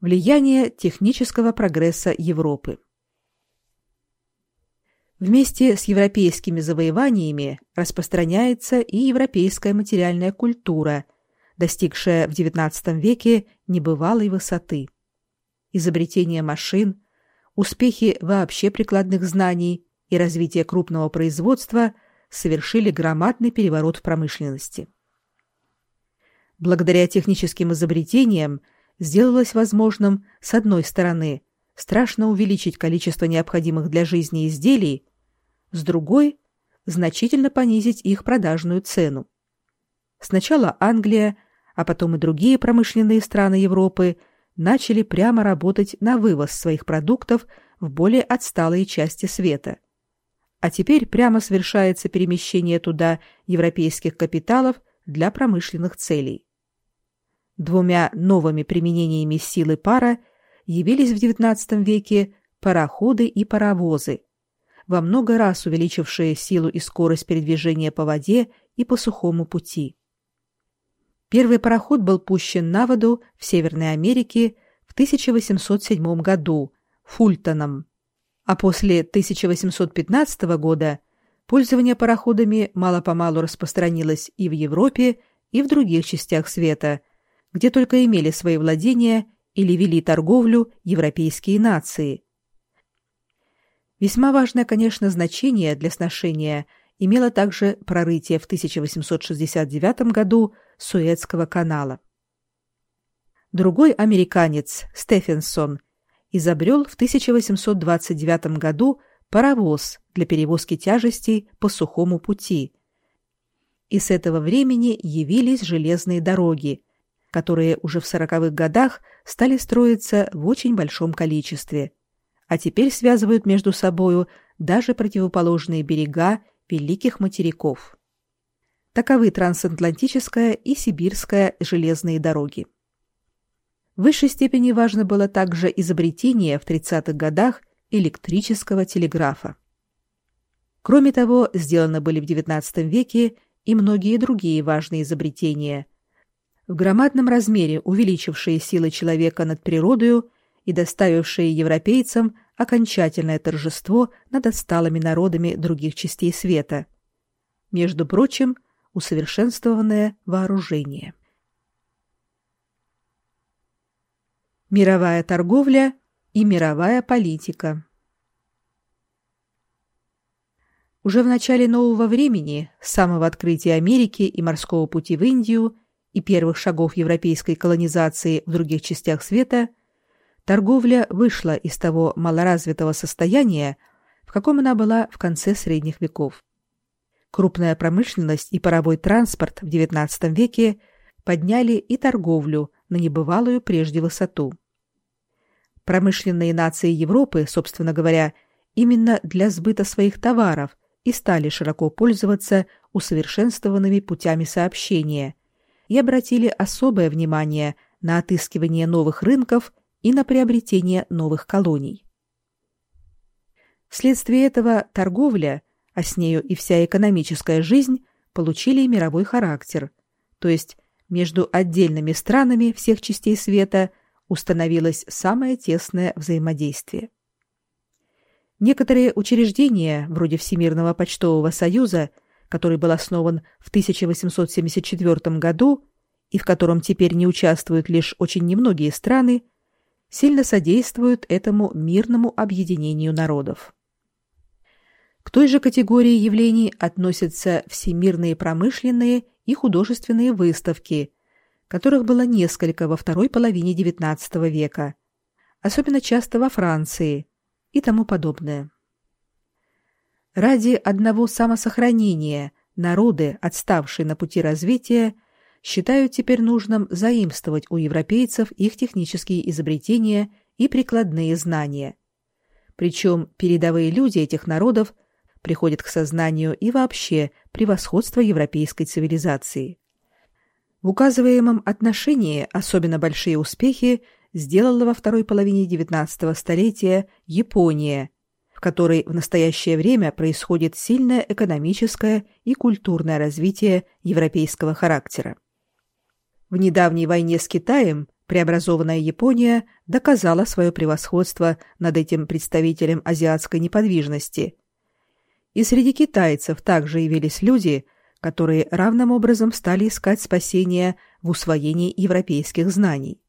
Влияние технического прогресса Европы. Вместе с европейскими завоеваниями распространяется и европейская материальная культура, достигшая в XIX веке небывалой высоты. Изобретение машин, успехи вообще прикладных знаний и развитие крупного производства совершили громадный переворот в промышленности. Благодаря техническим изобретениям сделалось возможным, с одной стороны, страшно увеличить количество необходимых для жизни изделий, с другой – значительно понизить их продажную цену. Сначала Англия, а потом и другие промышленные страны Европы начали прямо работать на вывоз своих продуктов в более отсталые части света. А теперь прямо совершается перемещение туда европейских капиталов для промышленных целей. Двумя новыми применениями силы пара явились в XIX веке пароходы и паровозы, во много раз увеличившие силу и скорость передвижения по воде и по сухому пути. Первый пароход был пущен на воду в Северной Америке в 1807 году Фултоном, а после 1815 года пользование пароходами мало-помалу распространилось и в Европе, и в других частях света, где только имели свои владения или вели торговлю европейские нации – Весьма важное, конечно, значение для сношения имело также прорытие в 1869 году Суэцкого канала. Другой американец, Стефенсон, изобрел в 1829 году паровоз для перевозки тяжестей по сухому пути. И с этого времени явились железные дороги, которые уже в сороковых годах стали строиться в очень большом количестве – а теперь связывают между собою даже противоположные берега великих материков. Таковы трансатлантическая и сибирская железные дороги. В высшей степени важно было также изобретение в 30-х годах электрического телеграфа. Кроме того, сделаны были в XIX веке и многие другие важные изобретения, в громадном размере увеличившие силы человека над природою и доставившие европейцам окончательное торжество над отсталыми народами других частей света. Между прочим, усовершенствованное вооружение. Мировая торговля и мировая политика. Уже в начале нового времени, с самого открытия Америки и морского пути в Индию и первых шагов европейской колонизации в других частях света – торговля вышла из того малоразвитого состояния, в каком она была в конце средних веков. Крупная промышленность и паровой транспорт в XIX веке подняли и торговлю на небывалую прежде высоту. Промышленные нации Европы, собственно говоря, именно для сбыта своих товаров и стали широко пользоваться усовершенствованными путями сообщения и обратили особое внимание на отыскивание новых рынков и на приобретение новых колоний. Вследствие этого торговля, а с нею и вся экономическая жизнь, получили мировой характер, то есть между отдельными странами всех частей света установилось самое тесное взаимодействие. Некоторые учреждения, вроде Всемирного почтового союза, который был основан в 1874 году и в котором теперь не участвуют лишь очень немногие страны, сильно содействуют этому мирному объединению народов. К той же категории явлений относятся всемирные промышленные и художественные выставки, которых было несколько во второй половине XIX века, особенно часто во Франции и тому подобное. Ради одного самосохранения народы, отставшие на пути развития, считают теперь нужным заимствовать у европейцев их технические изобретения и прикладные знания. Причем передовые люди этих народов приходят к сознанию и вообще превосходства европейской цивилизации. В указываемом отношении особенно большие успехи сделала во второй половине XIX столетия Япония, в которой в настоящее время происходит сильное экономическое и культурное развитие европейского характера. В недавней войне с Китаем преобразованная Япония доказала свое превосходство над этим представителем азиатской неподвижности. И среди китайцев также явились люди, которые равным образом стали искать спасения в усвоении европейских знаний.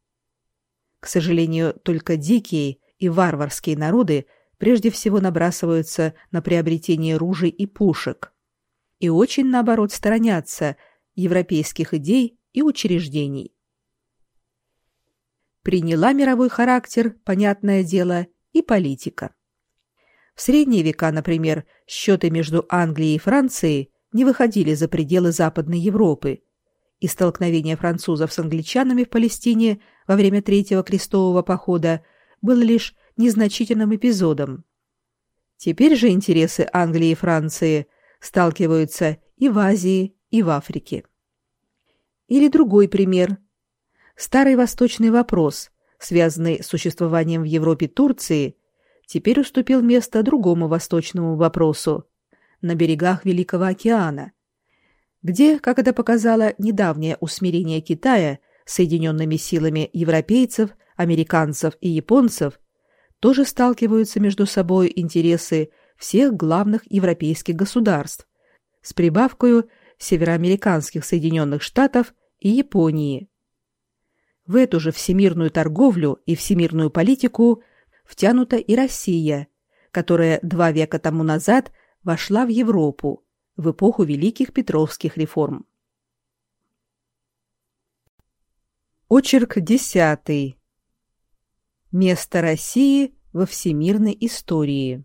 К сожалению, только дикие и варварские народы прежде всего набрасываются на приобретение ружей и пушек и очень, наоборот, сторонятся европейских идей и учреждений. Приняла мировой характер, понятное дело, и политика. В средние века, например, счеты между Англией и Францией не выходили за пределы Западной Европы, и столкновение французов с англичанами в Палестине во время Третьего крестового похода было лишь незначительным эпизодом. Теперь же интересы Англии и Франции сталкиваются и в Азии, и в Африке. Или другой пример. Старый восточный вопрос, связанный с существованием в Европе Турции, теперь уступил место другому восточному вопросу на берегах Великого океана, где, как это показало недавнее усмирение Китая соединенными силами европейцев, американцев и японцев, тоже сталкиваются между собой интересы всех главных европейских государств с прибавкой североамериканских Соединенных Штатов и Японии. В эту же всемирную торговлю и всемирную политику втянута и Россия, которая два века тому назад вошла в Европу в эпоху великих петровских реформ. Очерк десятый. Место России во всемирной истории.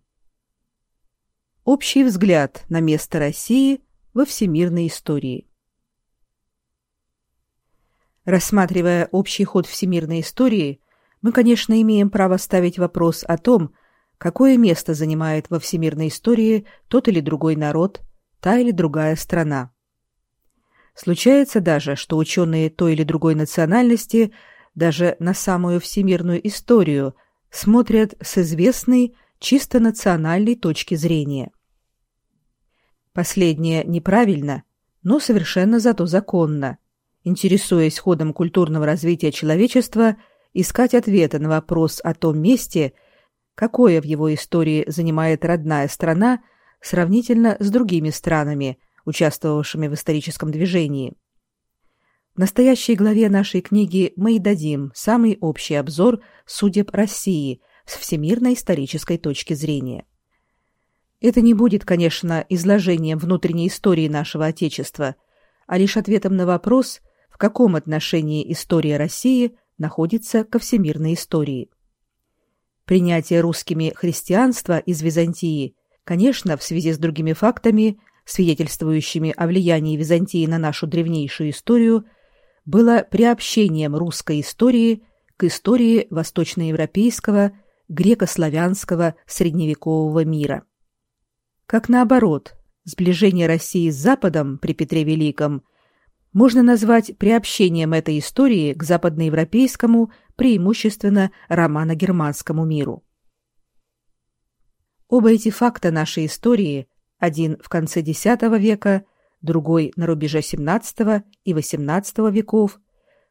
Общий взгляд на место России во всемирной истории. Рассматривая общий ход всемирной истории, мы, конечно, имеем право ставить вопрос о том, какое место занимает во всемирной истории тот или другой народ, та или другая страна. Случается даже, что ученые той или другой национальности – даже на самую всемирную историю смотрят с известной чисто национальной точки зрения. Последнее неправильно, но совершенно зато законно. Интересуясь ходом культурного развития человечества, искать ответы на вопрос о том месте, какое в его истории занимает родная страна сравнительно с другими странами, участвовавшими в историческом движении. В настоящей главе нашей книги мы и дадим самый общий обзор судеб России с всемирной исторической точки зрения. Это не будет, конечно, изложением внутренней истории нашего Отечества, а лишь ответом на вопрос, в каком отношении история России находится ко всемирной истории. Принятие русскими христианства из Византии, конечно, в связи с другими фактами, свидетельствующими о влиянии Византии на нашу древнейшую историю – было приобщением русской истории к истории восточноевропейского, греко-славянского средневекового мира. Как наоборот, сближение России с Западом при Петре Великом можно назвать приобщением этой истории к западноевропейскому, преимущественно романо-германскому миру. Оба эти факта нашей истории, один в конце X века – другой на рубеже XVII и XVIII веков,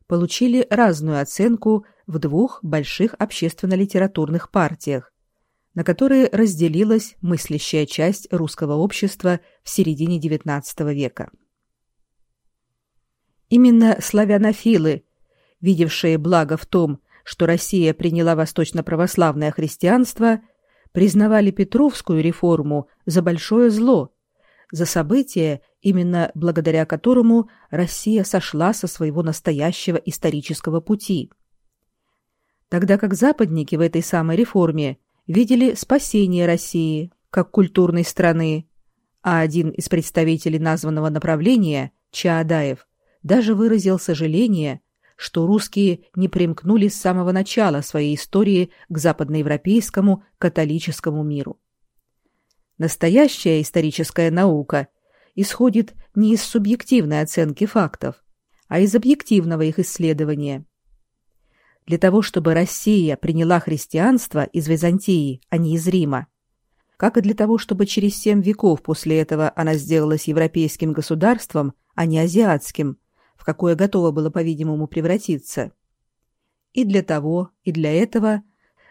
получили разную оценку в двух больших общественно-литературных партиях, на которые разделилась мыслящая часть русского общества в середине XIX века. Именно славянофилы, видевшие благо в том, что Россия приняла восточно-православное христианство, признавали Петровскую реформу за большое зло, за событие, именно благодаря которому Россия сошла со своего настоящего исторического пути. Тогда как западники в этой самой реформе видели спасение России как культурной страны, а один из представителей названного направления, Чаадаев, даже выразил сожаление, что русские не примкнули с самого начала своей истории к западноевропейскому католическому миру. Настоящая историческая наука исходит не из субъективной оценки фактов, а из объективного их исследования. Для того, чтобы Россия приняла христианство из Византии, а не из Рима, как и для того, чтобы через семь веков после этого она сделалась европейским государством, а не азиатским, в какое готово было, по-видимому, превратиться. И для того, и для этого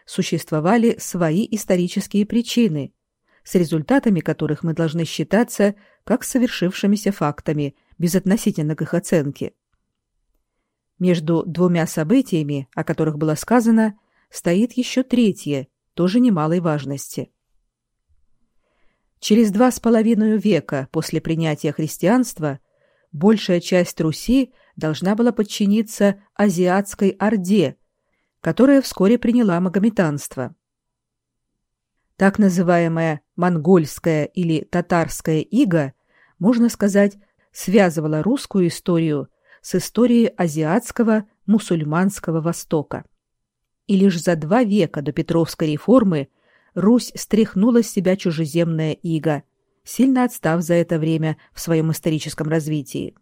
существовали свои исторические причины, с результатами которых мы должны считаться как совершившимися фактами, безотносительно к их оценке. Между двумя событиями, о которых было сказано, стоит еще третье, тоже немалой важности. Через два с половиной века после принятия христианства большая часть Руси должна была подчиниться азиатской орде, которая вскоре приняла магометанство. Так называемая монгольская или татарская ига, можно сказать, связывала русскую историю с историей азиатского мусульманского Востока. И лишь за два века до Петровской реформы Русь стряхнула с себя чужеземная ига, сильно отстав за это время в своем историческом развитии.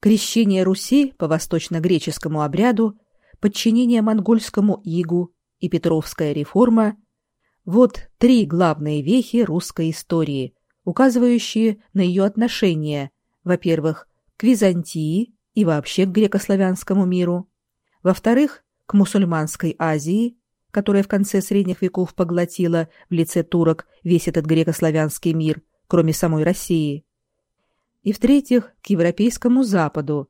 Крещение Руси по восточно-греческому обряду, подчинение монгольскому игу и Петровская реформа – вот три главные вехи русской истории, указывающие на ее отношение, во-первых, к Византии и вообще к греко-славянскому миру, во-вторых, к мусульманской Азии, которая в конце средних веков поглотила в лице турок весь этот греко-славянский мир, кроме самой России, и в-третьих, к европейскому Западу,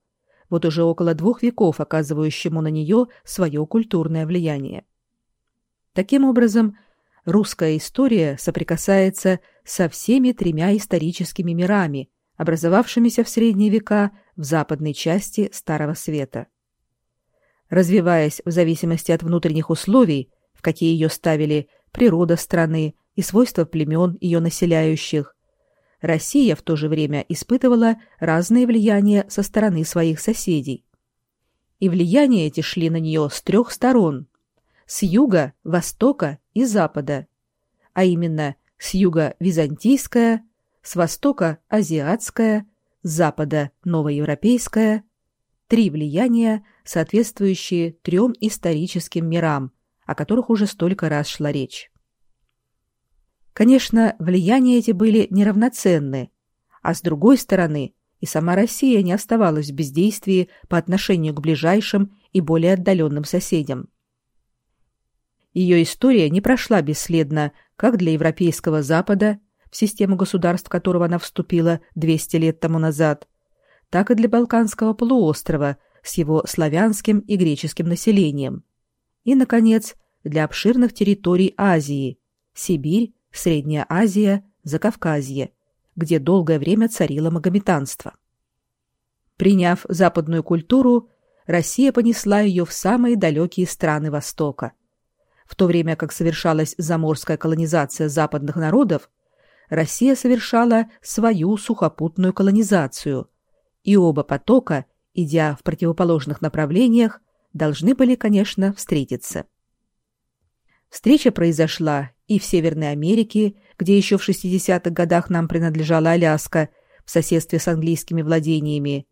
вот уже около двух веков оказывающему на нее свое культурное влияние. Таким образом, русская история соприкасается со всеми тремя историческими мирами, образовавшимися в средние века в западной части Старого Света. Развиваясь в зависимости от внутренних условий, в какие ее ставили природа страны и свойства племен ее населяющих, Россия в то же время испытывала разные влияния со стороны своих соседей. И влияния эти шли на нее с трех сторон с юга, востока и запада, а именно с юга византийская, с востока азиатская, с запада новоевропейская, три влияния, соответствующие трем историческим мирам, о которых уже столько раз шла речь. Конечно, влияния эти были неравноценны, а с другой стороны, и сама Россия не оставалась в бездействии по отношению к ближайшим и более отдаленным соседям. Ее история не прошла бесследно как для Европейского Запада, в систему государств которого она вступила 200 лет тому назад, так и для Балканского полуострова с его славянским и греческим населением. И, наконец, для обширных территорий Азии – Сибирь, Средняя Азия, Закавказье, где долгое время царило магометанство. Приняв западную культуру, Россия понесла ее в самые далекие страны Востока – в то время как совершалась заморская колонизация западных народов, Россия совершала свою сухопутную колонизацию, и оба потока, идя в противоположных направлениях, должны были, конечно, встретиться. Встреча произошла и в Северной Америке, где еще в 60-х годах нам принадлежала Аляска, в соседстве с английскими владениями,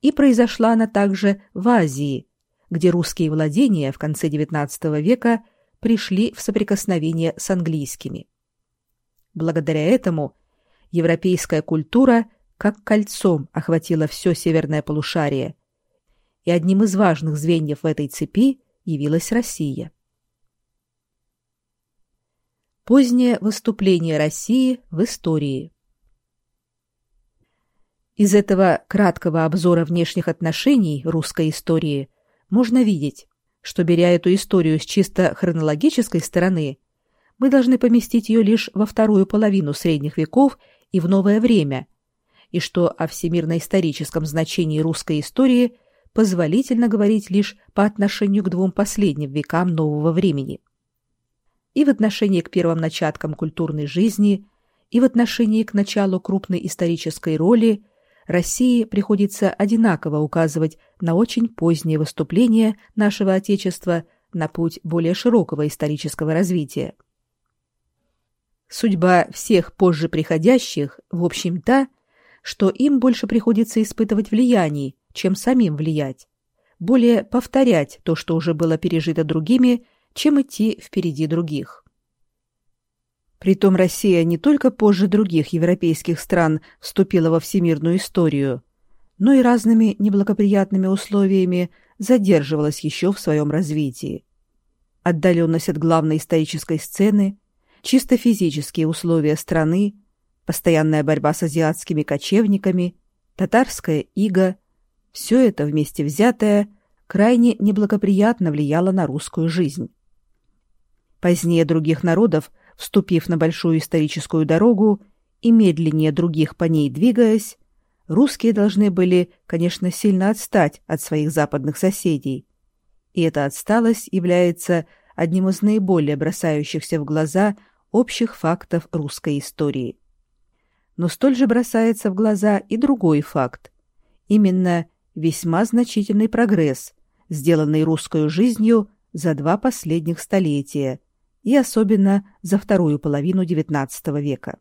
и произошла она также в Азии, где русские владения в конце XIX века – пришли в соприкосновение с английскими. Благодаря этому европейская культура как кольцом охватила все северное полушарие, и одним из важных звеньев в этой цепи явилась Россия. Позднее выступление России в истории Из этого краткого обзора внешних отношений русской истории можно видеть, что, беря эту историю с чисто хронологической стороны, мы должны поместить ее лишь во вторую половину средних веков и в новое время, и что о всемирно-историческом значении русской истории позволительно говорить лишь по отношению к двум последним векам нового времени. И в отношении к первым начаткам культурной жизни, и в отношении к началу крупной исторической роли – России приходится одинаково указывать на очень позднее выступление нашего Отечества на путь более широкого исторического развития. Судьба всех позже приходящих, в общем, та, что им больше приходится испытывать влияние, чем самим влиять, более повторять то, что уже было пережито другими, чем идти впереди других. Притом Россия не только позже других европейских стран вступила во всемирную историю, но и разными неблагоприятными условиями задерживалась еще в своем развитии. Отдаленность от главной исторической сцены, чисто физические условия страны, постоянная борьба с азиатскими кочевниками, татарская ига – все это вместе взятое крайне неблагоприятно влияло на русскую жизнь. Позднее других народов, вступив на большую историческую дорогу и медленнее других по ней двигаясь, русские должны были, конечно, сильно отстать от своих западных соседей. И эта отсталость является одним из наиболее бросающихся в глаза общих фактов русской истории. Но столь же бросается в глаза и другой факт. Именно весьма значительный прогресс, сделанный русской жизнью за два последних столетия – и особенно за вторую половину XIX века.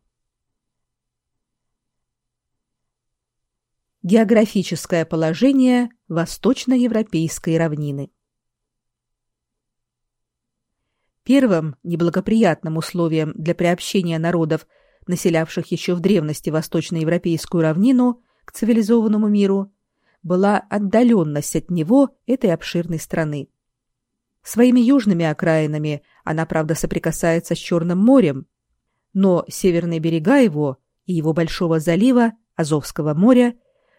Географическое положение восточноевропейской равнины Первым неблагоприятным условием для приобщения народов, населявших еще в древности восточноевропейскую равнину, к цивилизованному миру, была отдаленность от него этой обширной страны. Своими южными окраинами она, правда, соприкасается с Черным морем, но северные берега его и его большого залива, Азовского моря,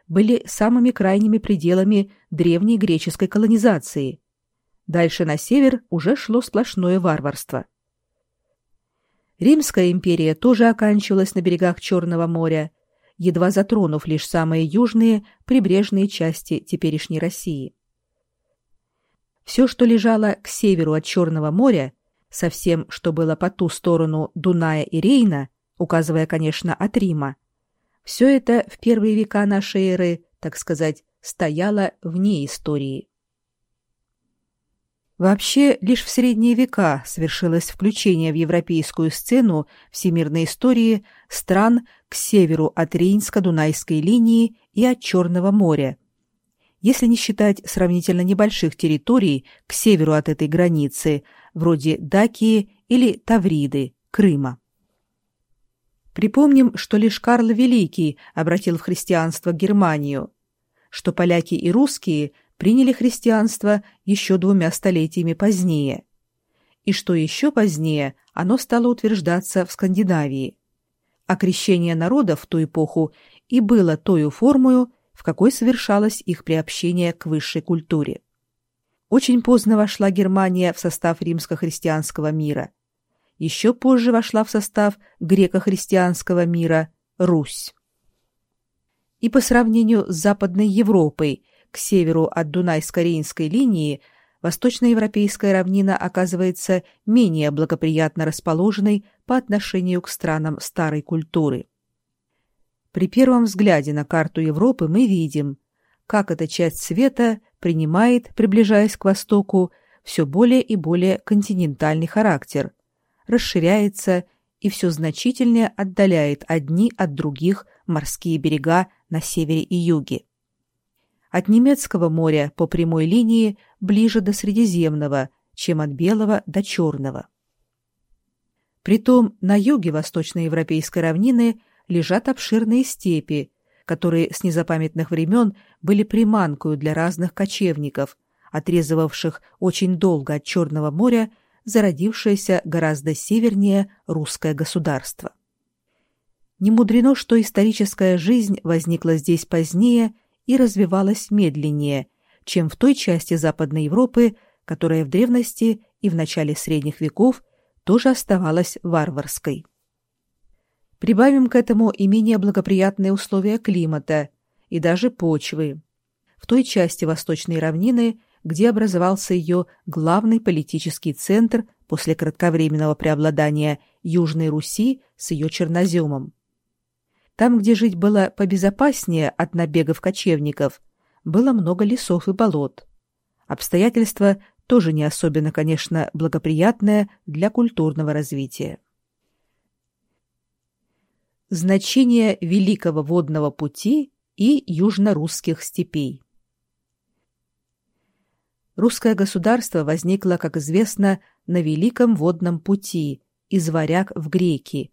были самыми крайними пределами древней греческой колонизации. Дальше на север уже шло сплошное варварство. Римская империя тоже оканчивалась на берегах Черного моря, едва затронув лишь самые южные прибрежные части теперешней России. Все, что лежало к северу от Черного моря, со всем, что было по ту сторону Дуная и Рейна, указывая, конечно, от Рима, все это в первые века нашей эры, так сказать, стояло вне истории. Вообще, лишь в средние века совершилось включение в европейскую сцену всемирной истории стран к северу от Рейнско-Дунайской линии и от Черного моря, если не считать сравнительно небольших территорий к северу от этой границы, вроде Дакии или Тавриды, Крыма. Припомним, что лишь Карл Великий обратил в христианство Германию, что поляки и русские приняли христианство еще двумя столетиями позднее, и что еще позднее оно стало утверждаться в Скандинавии. А крещение народов в ту эпоху и было той формою, в какой совершалось их приобщение к высшей культуре. Очень поздно вошла Германия в состав римско-христианского мира. Еще позже вошла в состав греко-христианского мира Русь. И по сравнению с Западной Европой, к северу от Дунайско-Рейнской линии, восточноевропейская равнина оказывается менее благоприятно расположенной по отношению к странам старой культуры. При первом взгляде на карту Европы мы видим, как эта часть света принимает, приближаясь к востоку, все более и более континентальный характер, расширяется и все значительнее отдаляет одни от других морские берега на севере и юге. От немецкого моря по прямой линии ближе до Средиземного, чем от Белого до Черного. Притом на юге восточноевропейской равнины лежат обширные степи, которые с незапамятных времен были приманкою для разных кочевников, отрезывавших очень долго от Черного моря зародившееся гораздо севернее русское государство. Не мудрено, что историческая жизнь возникла здесь позднее и развивалась медленнее, чем в той части Западной Европы, которая в древности и в начале средних веков тоже оставалась варварской. Прибавим к этому и менее благоприятные условия климата и даже почвы. В той части Восточной равнины, где образовался ее главный политический центр после кратковременного преобладания Южной Руси с ее черноземом. Там, где жить было побезопаснее от набегов кочевников, было много лесов и болот. Обстоятельства тоже не особенно, конечно, благоприятное для культурного развития. Значение Великого водного пути и южно-русских степей. Русское государство возникло, как известно, на Великом водном пути из Варяг в Греки,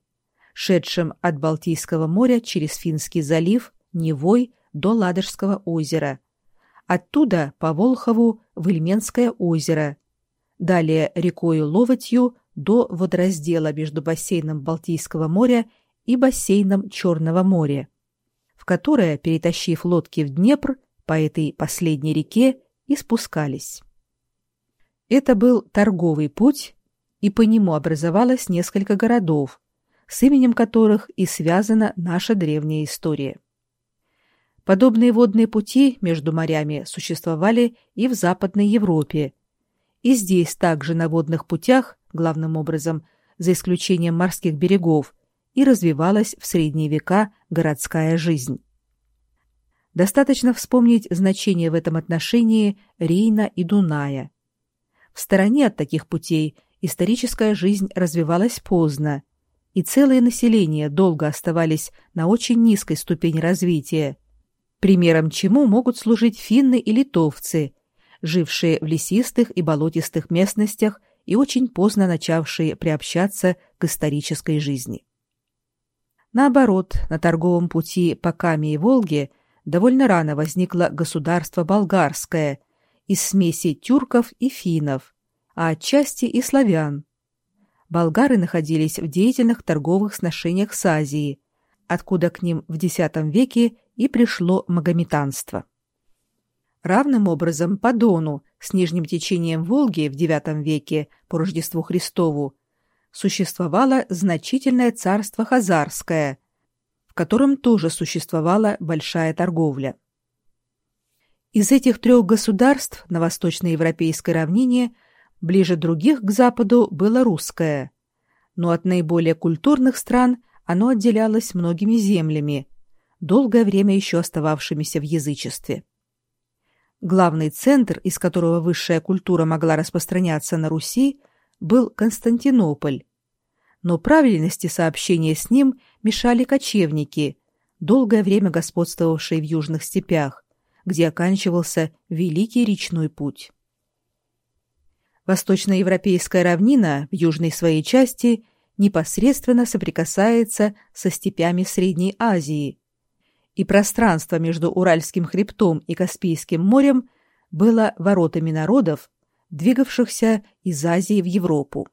шедшем от Балтийского моря через Финский залив Невой до Ладожского озера, оттуда по Волхову в Ильменское озеро, далее рекой Ловотью до водораздела между бассейном Балтийского моря и бассейном Черного моря, в которое, перетащив лодки в Днепр, по этой последней реке и спускались. Это был торговый путь, и по нему образовалось несколько городов, с именем которых и связана наша древняя история. Подобные водные пути между морями существовали и в Западной Европе, и здесь также на водных путях, главным образом, за исключением морских берегов, и развивалась в средние века городская жизнь. Достаточно вспомнить значение в этом отношении Рейна и Дуная. В стороне от таких путей историческая жизнь развивалась поздно, и целые населения долго оставались на очень низкой ступени развития, примером чему могут служить финны и литовцы, жившие в лесистых и болотистых местностях и очень поздно начавшие приобщаться к исторической жизни. Наоборот, на торговом пути по Каме и Волге довольно рано возникло государство болгарское из смеси тюрков и финнов, а отчасти и славян. Болгары находились в деятельных торговых сношениях с Азией, откуда к ним в X веке и пришло магометанство. Равным образом по Дону с нижним течением Волги в IX веке по Рождеству Христову существовало значительное царство Хазарское, в котором тоже существовала большая торговля. Из этих трех государств на восточноевропейской равнине ближе других к западу было русское, но от наиболее культурных стран оно отделялось многими землями, долгое время еще остававшимися в язычестве. Главный центр, из которого высшая культура могла распространяться на Руси, был Константинополь. Но правильности сообщения с ним мешали кочевники, долгое время господствовавшие в южных степях, где оканчивался Великий речной путь. Восточноевропейская равнина в южной своей части непосредственно соприкасается со степями Средней Азии, и пространство между Уральским хребтом и Каспийским морем было воротами народов, двигавшихся из Азии в Европу.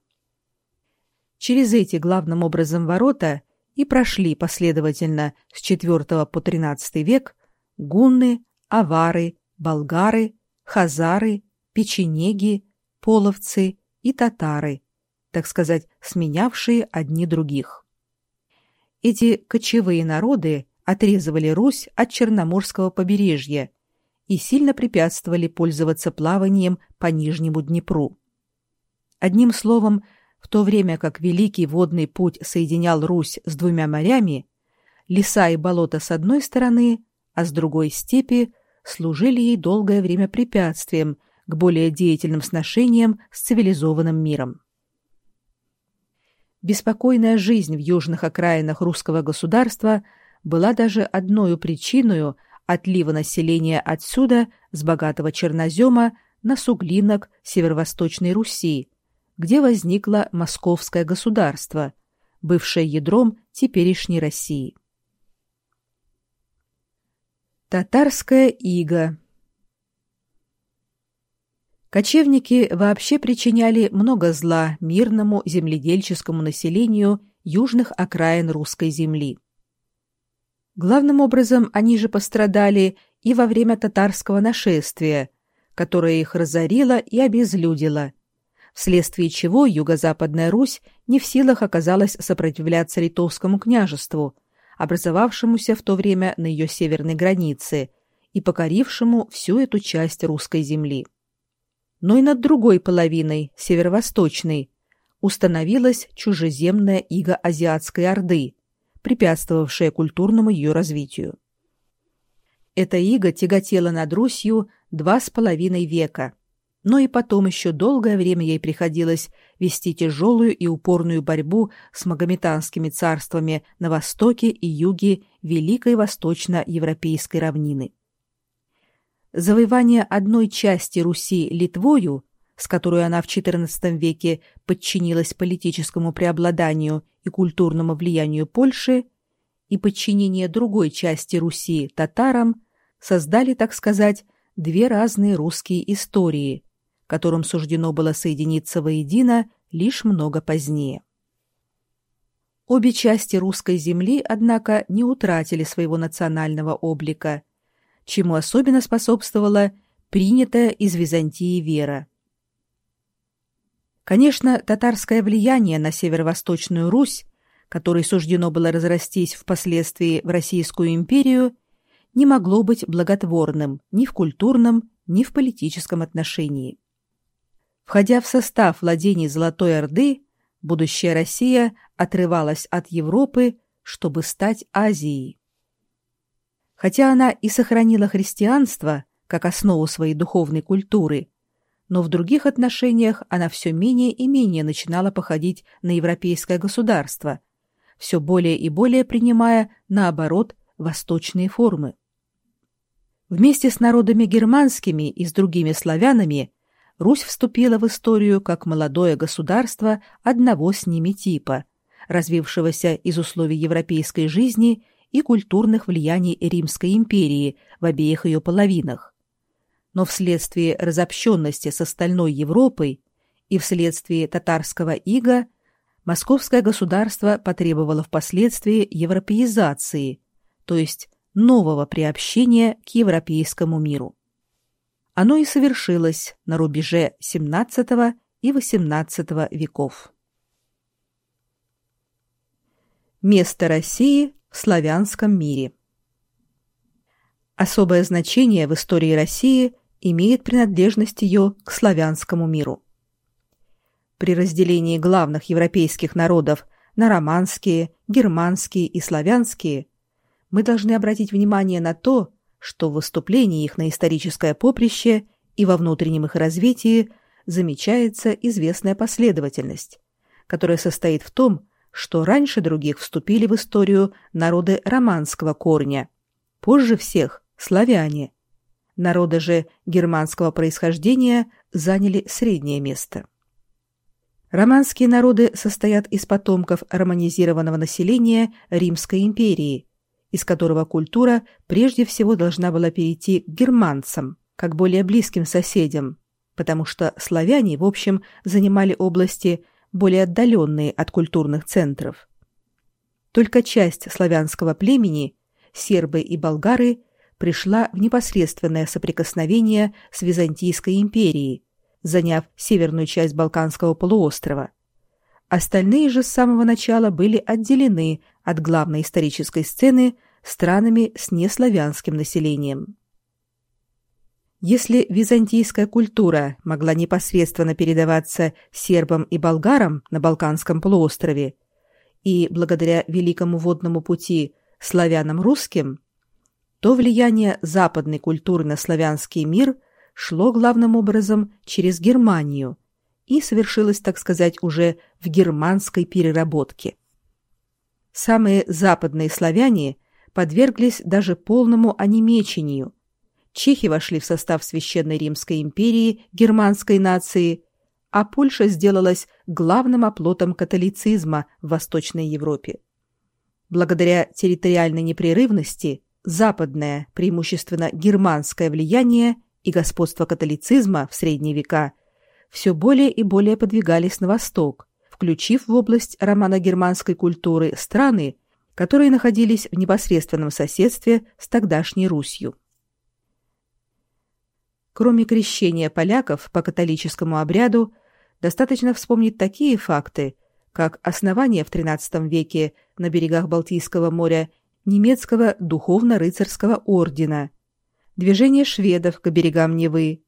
Через эти главным образом ворота и прошли последовательно с IV по XIII век гунны, авары, болгары, хазары, печенеги, половцы и татары, так сказать, сменявшие одни других. Эти кочевые народы отрезывали Русь от Черноморского побережья и сильно препятствовали пользоваться плаванием по Нижнему Днепру. Одним словом, в то время как Великий водный путь соединял Русь с двумя морями, леса и болота с одной стороны, а с другой степи служили ей долгое время препятствием к более деятельным сношениям с цивилизованным миром. Беспокойная жизнь в южных окраинах русского государства – была даже одной причиной отлива населения отсюда с богатого чернозема на суглинок северо-восточной Руси, где возникло Московское государство, бывшее ядром теперешней России. Татарская ига Кочевники вообще причиняли много зла мирному земледельческому населению южных окраин русской земли. Главным образом они же пострадали и во время татарского нашествия, которое их разорило и обезлюдило, вследствие чего юго-западная Русь не в силах оказалась сопротивляться литовскому княжеству, образовавшемуся в то время на ее северной границе и покорившему всю эту часть русской земли. Но и над другой половиной, северо-восточной, установилась чужеземная ига Азиатской Орды – препятствовавшее культурному ее развитию. Эта ига тяготела над Русью два с половиной века, но и потом еще долгое время ей приходилось вести тяжелую и упорную борьбу с магометанскими царствами на востоке и юге Великой Восточно-Европейской равнины. Завоевание одной части Руси Литвою, с которой она в XIV веке подчинилась политическому преобладанию и культурному влиянию Польши и подчинение другой части Руси татарам создали, так сказать, две разные русские истории, которым суждено было соединиться воедино лишь много позднее. Обе части русской земли, однако, не утратили своего национального облика, чему особенно способствовала принятая из Византии вера. Конечно, татарское влияние на северо-восточную Русь, которой суждено было разрастись впоследствии в Российскую империю, не могло быть благотворным ни в культурном, ни в политическом отношении. Входя в состав владений Золотой Орды, будущая Россия отрывалась от Европы, чтобы стать Азией. Хотя она и сохранила христианство как основу своей духовной культуры, но в других отношениях она все менее и менее начинала походить на европейское государство, все более и более принимая, наоборот, восточные формы. Вместе с народами германскими и с другими славянами Русь вступила в историю как молодое государство одного с ними типа, развившегося из условий европейской жизни и культурных влияний Римской империи в обеих ее половинах. Но вследствие разобщенности с остальной Европой и вследствие татарского ига московское государство потребовало впоследствии европеизации, то есть нового приобщения к европейскому миру. Оно и совершилось на рубеже XVII и XVIII веков. Место России в славянском мире Особое значение в истории России имеет принадлежность ее к славянскому миру. При разделении главных европейских народов на романские, германские и славянские мы должны обратить внимание на то, что в выступлении их на историческое поприще и во внутреннем их развитии замечается известная последовательность, которая состоит в том, что раньше других вступили в историю народы романского корня, позже всех – славяне. Народы же германского происхождения заняли среднее место. Романские народы состоят из потомков романизированного населения Римской империи – из которого культура прежде всего должна была перейти к германцам, как более близким соседям, потому что славяне, в общем, занимали области более отдаленные от культурных центров. Только часть славянского племени, сербы и болгары, пришла в непосредственное соприкосновение с Византийской империей, заняв северную часть Балканского полуострова. Остальные же с самого начала были отделены от главной исторической сцены странами с неславянским населением. Если византийская культура могла непосредственно передаваться сербам и болгарам на Балканском полуострове и благодаря Великому водному пути славянам русским, то влияние западной культуры на славянский мир шло главным образом через Германию и совершилось, так сказать, уже в германской переработке. Самые западные славяне подверглись даже полному онемечению. Чехи вошли в состав Священной Римской империи германской нации, а Польша сделалась главным оплотом католицизма в Восточной Европе. Благодаря территориальной непрерывности западное, преимущественно германское влияние и господство католицизма в средние века все более и более подвигались на восток, включив в область романо-германской культуры страны, которые находились в непосредственном соседстве с тогдашней Русью. Кроме крещения поляков по католическому обряду, достаточно вспомнить такие факты, как основание в XIII веке на берегах Балтийского моря немецкого духовно-рыцарского ордена, движение шведов к берегам Невы,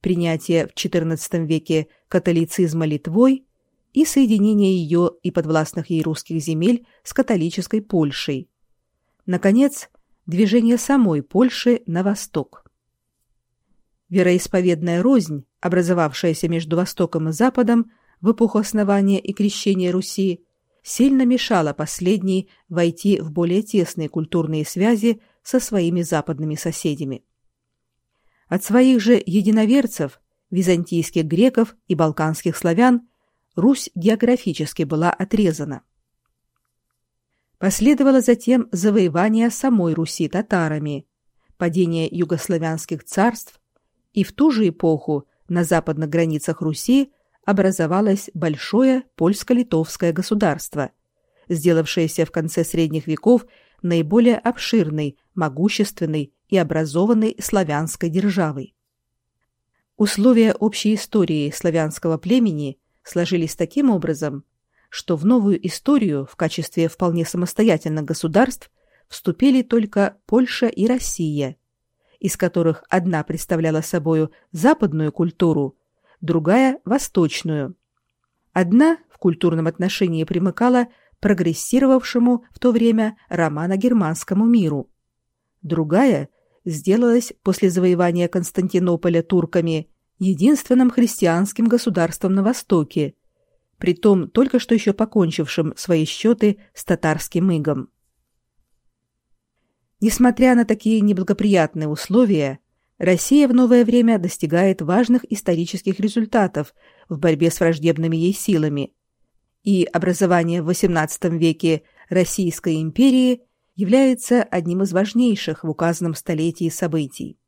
принятие в XIV веке католицизма Литвой и соединение ее и подвластных ей русских земель с католической Польшей. Наконец, движение самой Польши на восток. Вероисповедная рознь, образовавшаяся между Востоком и Западом в эпоху основания и крещения Руси, сильно мешала последней войти в более тесные культурные связи со своими западными соседями. От своих же единоверцев, византийских греков и балканских славян, Русь географически была отрезана. Последовало затем завоевание самой Руси татарами, падение югославянских царств, И в ту же эпоху на западных границах Руси образовалось большое польско-литовское государство, сделавшееся в конце средних веков наиболее обширной, могущественной и образованной славянской державой. Условия общей истории славянского племени сложились таким образом, что в новую историю в качестве вполне самостоятельных государств вступили только Польша и Россия, из которых одна представляла собою западную культуру, другая – восточную. Одна в культурном отношении примыкала прогрессировавшему в то время романо-германскому миру. Другая сделалась после завоевания Константинополя турками единственным христианским государством на Востоке, притом только что еще покончившим свои счеты с татарским игом. Несмотря на такие неблагоприятные условия, Россия в новое время достигает важных исторических результатов в борьбе с враждебными ей силами, и образование в XVIII веке Российской империи является одним из важнейших в указанном столетии событий.